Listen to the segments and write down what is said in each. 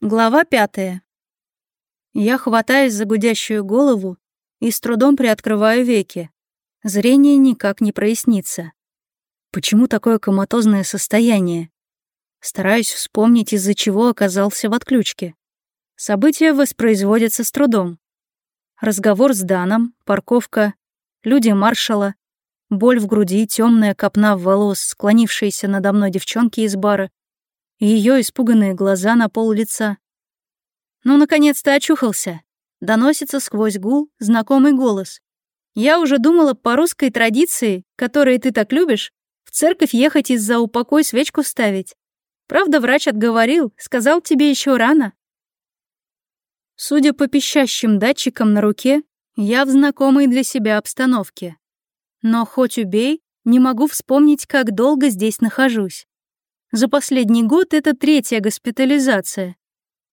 Глава пятая. Я хватаюсь за гудящую голову и с трудом приоткрываю веки. Зрение никак не прояснится. Почему такое коматозное состояние? Стараюсь вспомнить, из-за чего оказался в отключке. События воспроизводятся с трудом. Разговор с Даном, парковка, люди маршала, боль в груди, темная копна волос, склонившаяся надо мной девчонки из бара, ее испуганные глаза на пол лица. «Ну, наконец-то очухался!» — доносится сквозь гул знакомый голос. «Я уже думала, по русской традиции, которой ты так любишь, в церковь ехать из-за упокой свечку ставить. Правда, врач отговорил, сказал тебе еще рано». Судя по пищащим датчикам на руке, я в знакомой для себя обстановке. Но хоть убей, не могу вспомнить, как долго здесь нахожусь. За последний год это третья госпитализация.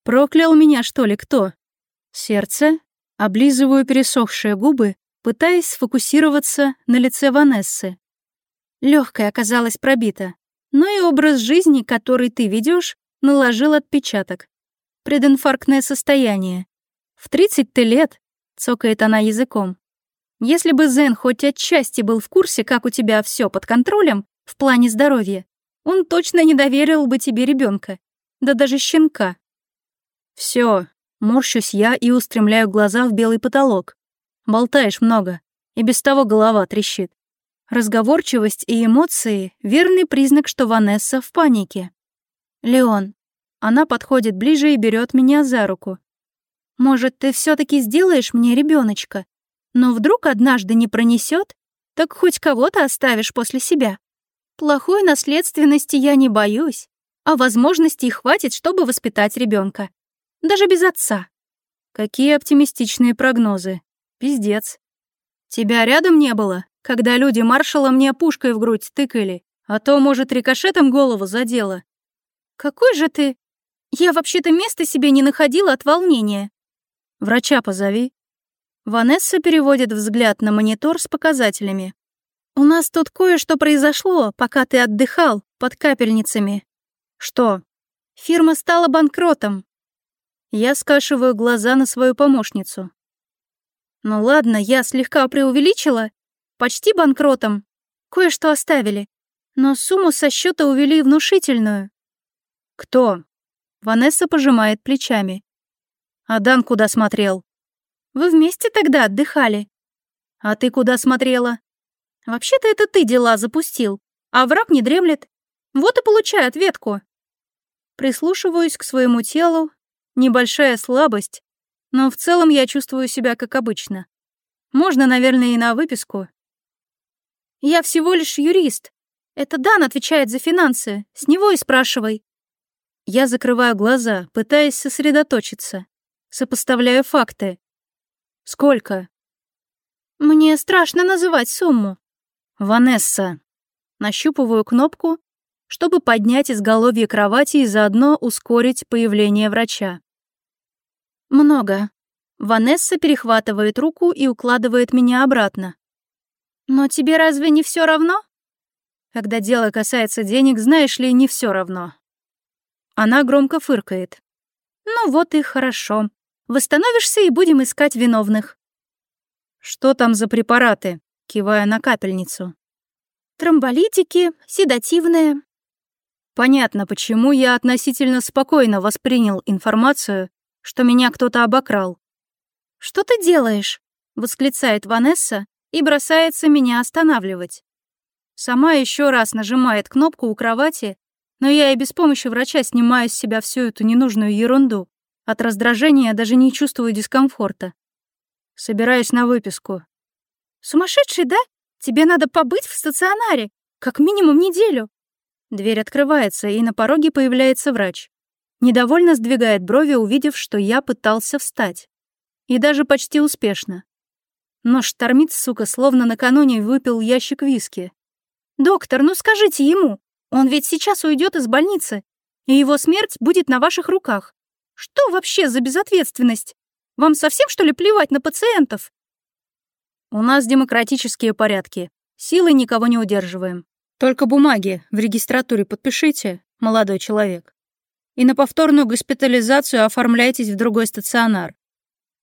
Проклял меня, что ли, кто? Сердце. Облизываю пересохшие губы, пытаясь сфокусироваться на лице Ванессы. Легкая оказалась пробита, но и образ жизни, который ты ведешь, наложил отпечаток. Прединфарктное состояние. В 30 ты лет, цокает она языком. Если бы Зен хоть отчасти был в курсе, как у тебя все под контролем в плане здоровья, он точно не доверил бы тебе ребенка, да даже щенка. Все, морщусь я и устремляю глаза в белый потолок. Болтаешь много, и без того голова трещит. Разговорчивость и эмоции — верный признак, что Ванесса в панике. Леон. Она подходит ближе и берет меня за руку. Может, ты все таки сделаешь мне ребеночка? Но вдруг однажды не пронесет, так хоть кого-то оставишь после себя. Плохой наследственности я не боюсь, а возможностей хватит, чтобы воспитать ребенка. Даже без отца. Какие оптимистичные прогнозы. Пиздец. Тебя рядом не было, когда люди маршала мне пушкой в грудь тыкали, а то, может, рикошетом голову задело. Какой же ты? Я вообще-то места себе не находила от волнения. Врача позови. Ванесса переводит взгляд на монитор с показателями. «У нас тут кое-что произошло, пока ты отдыхал под капельницами». «Что?» «Фирма стала банкротом». Я скашиваю глаза на свою помощницу. «Ну ладно, я слегка преувеличила. Почти банкротом. Кое-что оставили. Но сумму со счета увели внушительную». «Кто?» Ванесса пожимает плечами. «А Дан куда смотрел?» «Вы вместе тогда отдыхали?» «А ты куда смотрела?» Вообще-то это ты дела запустил, а враг не дремлет. Вот и получай ответку. Прислушиваюсь к своему телу. Небольшая слабость, но в целом я чувствую себя как обычно. Можно, наверное, и на выписку. Я всего лишь юрист. Это Дан отвечает за финансы. С него и спрашивай. Я закрываю глаза, пытаясь сосредоточиться. Сопоставляю факты. Сколько? Мне страшно называть сумму. «Ванесса». Нащупываю кнопку, чтобы поднять изголовье кровати и заодно ускорить появление врача. «Много». Ванесса перехватывает руку и укладывает меня обратно. «Но тебе разве не все равно?» Когда дело касается денег, знаешь ли, не все равно. Она громко фыркает. «Ну вот и хорошо. Восстановишься и будем искать виновных». «Что там за препараты?» кивая на капельницу. «Тромболитики, седативные». Понятно, почему я относительно спокойно воспринял информацию, что меня кто-то обокрал. «Что ты делаешь?» — восклицает Ванесса и бросается меня останавливать. Сама еще раз нажимает кнопку у кровати, но я и без помощи врача снимаю с себя всю эту ненужную ерунду. От раздражения даже не чувствую дискомфорта. Собираюсь на выписку. Сумасшедший, да? Тебе надо побыть в стационаре. Как минимум неделю. Дверь открывается, и на пороге появляется врач. Недовольно сдвигает брови, увидев, что я пытался встать. И даже почти успешно. Но штормит, сука, словно накануне выпил ящик виски. «Доктор, ну скажите ему, он ведь сейчас уйдет из больницы, и его смерть будет на ваших руках. Что вообще за безответственность? Вам совсем, что ли, плевать на пациентов? У нас демократические порядки. Силы никого не удерживаем. Только бумаги в регистратуре подпишите, молодой человек. И на повторную госпитализацию оформляйтесь в другой стационар»,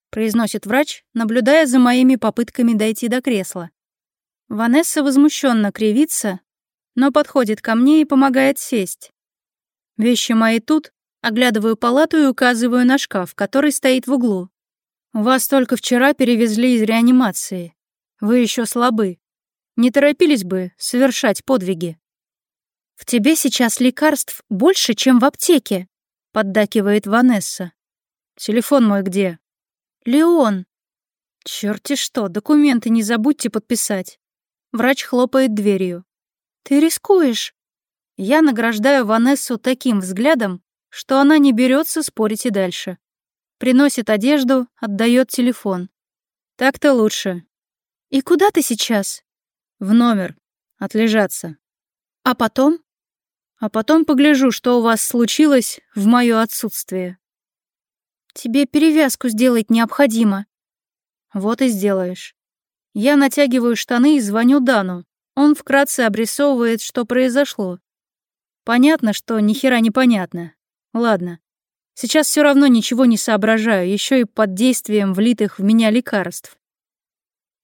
произносит врач, наблюдая за моими попытками дойти до кресла. Ванесса возмущенно кривится, но подходит ко мне и помогает сесть. Вещи мои тут, оглядываю палату и указываю на шкаф, который стоит в углу. «Вас только вчера перевезли из реанимации. Вы еще слабы. Не торопились бы совершать подвиги. «В тебе сейчас лекарств больше, чем в аптеке», — поддакивает Ванесса. «Телефон мой где?» «Леон». черти что, документы не забудьте подписать». Врач хлопает дверью. «Ты рискуешь». Я награждаю Ванессу таким взглядом, что она не берется спорить и дальше. Приносит одежду, отдает телефон. «Так-то лучше. «И куда ты сейчас?» «В номер. Отлежаться». «А потом?» «А потом погляжу, что у вас случилось в мое отсутствие». «Тебе перевязку сделать необходимо». «Вот и сделаешь». Я натягиваю штаны и звоню Дану. Он вкратце обрисовывает, что произошло. Понятно, что ни хера не понятно. Ладно. Сейчас все равно ничего не соображаю, еще и под действием влитых в меня лекарств.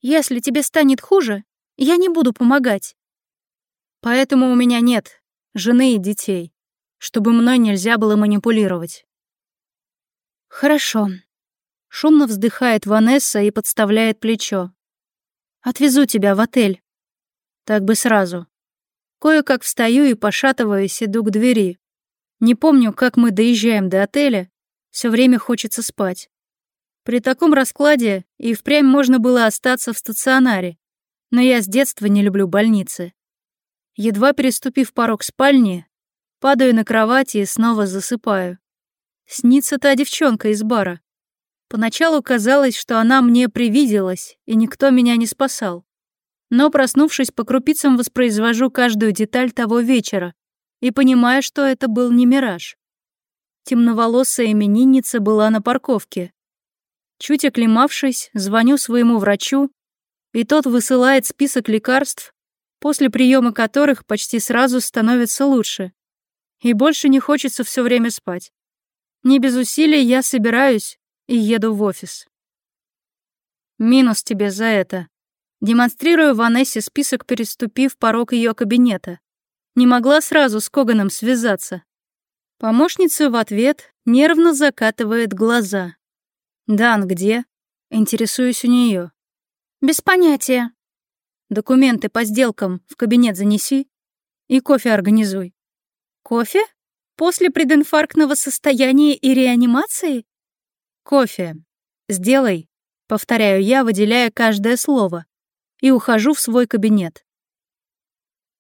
Если тебе станет хуже, я не буду помогать. Поэтому у меня нет жены и детей, чтобы мной нельзя было манипулировать. Хорошо. Шумно вздыхает Ванесса и подставляет плечо. Отвезу тебя в отель. Так бы сразу. Кое-как встаю и, пошатываюсь, иду к двери. Не помню, как мы доезжаем до отеля. Все время хочется спать. При таком раскладе и впрямь можно было остаться в стационаре, но я с детства не люблю больницы. Едва переступив порог спальни, падаю на кровати и снова засыпаю. Снится та девчонка из бара. Поначалу казалось, что она мне привиделась, и никто меня не спасал. Но, проснувшись, по крупицам воспроизвожу каждую деталь того вечера и понимаю, что это был не мираж. Темноволосая именинница была на парковке. Чуть оклемавшись, звоню своему врачу, и тот высылает список лекарств, после приема которых почти сразу становится лучше. И больше не хочется все время спать. Не без усилий я собираюсь и еду в офис. Минус тебе за это. Демонстрирую Ванессе список, переступив порог ее кабинета. Не могла сразу с Коганом связаться. Помощница в ответ нервно закатывает глаза. «Дан где?» Интересуюсь у нее. «Без понятия». «Документы по сделкам в кабинет занеси и кофе организуй». «Кофе? После прединфарктного состояния и реанимации?» «Кофе. Сделай», — повторяю я, выделяя каждое слово, и ухожу в свой кабинет.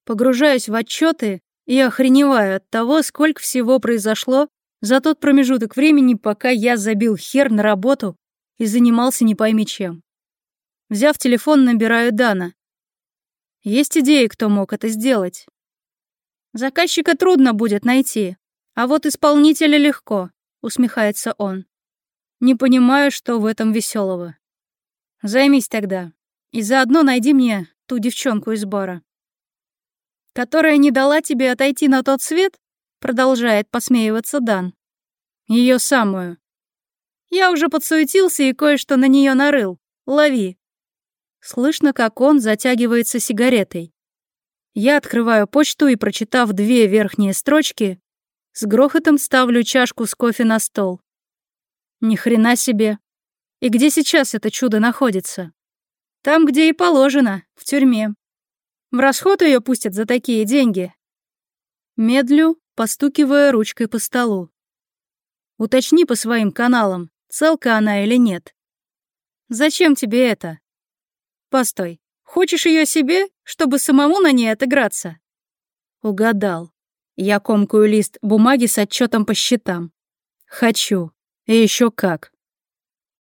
Погружаюсь в отчеты и охреневаю от того, сколько всего произошло за тот промежуток времени, пока я забил хер на работу и занимался не пойми чем. Взяв телефон, набираю Дана. Есть идеи, кто мог это сделать. Заказчика трудно будет найти, а вот исполнителя легко, усмехается он. Не понимаю, что в этом веселого. Займись тогда. И заодно найди мне ту девчонку из бара. Которая не дала тебе отойти на тот свет? Продолжает посмеиваться Дан. Ее самую. Я уже подсуетился и кое-что на нее нарыл. Лови. Слышно, как он затягивается сигаретой. Я открываю почту и, прочитав две верхние строчки, с грохотом ставлю чашку с кофе на стол. Ни хрена себе. И где сейчас это чудо находится? Там, где и положено, в тюрьме. В расход ее пустят за такие деньги. Медлю, постукивая ручкой по столу. «Уточни по своим каналам, целка она или нет». «Зачем тебе это?» «Постой, хочешь ее себе, чтобы самому на ней отыграться?» «Угадал. Я комкую лист бумаги с отчетом по счетам. Хочу. И еще как».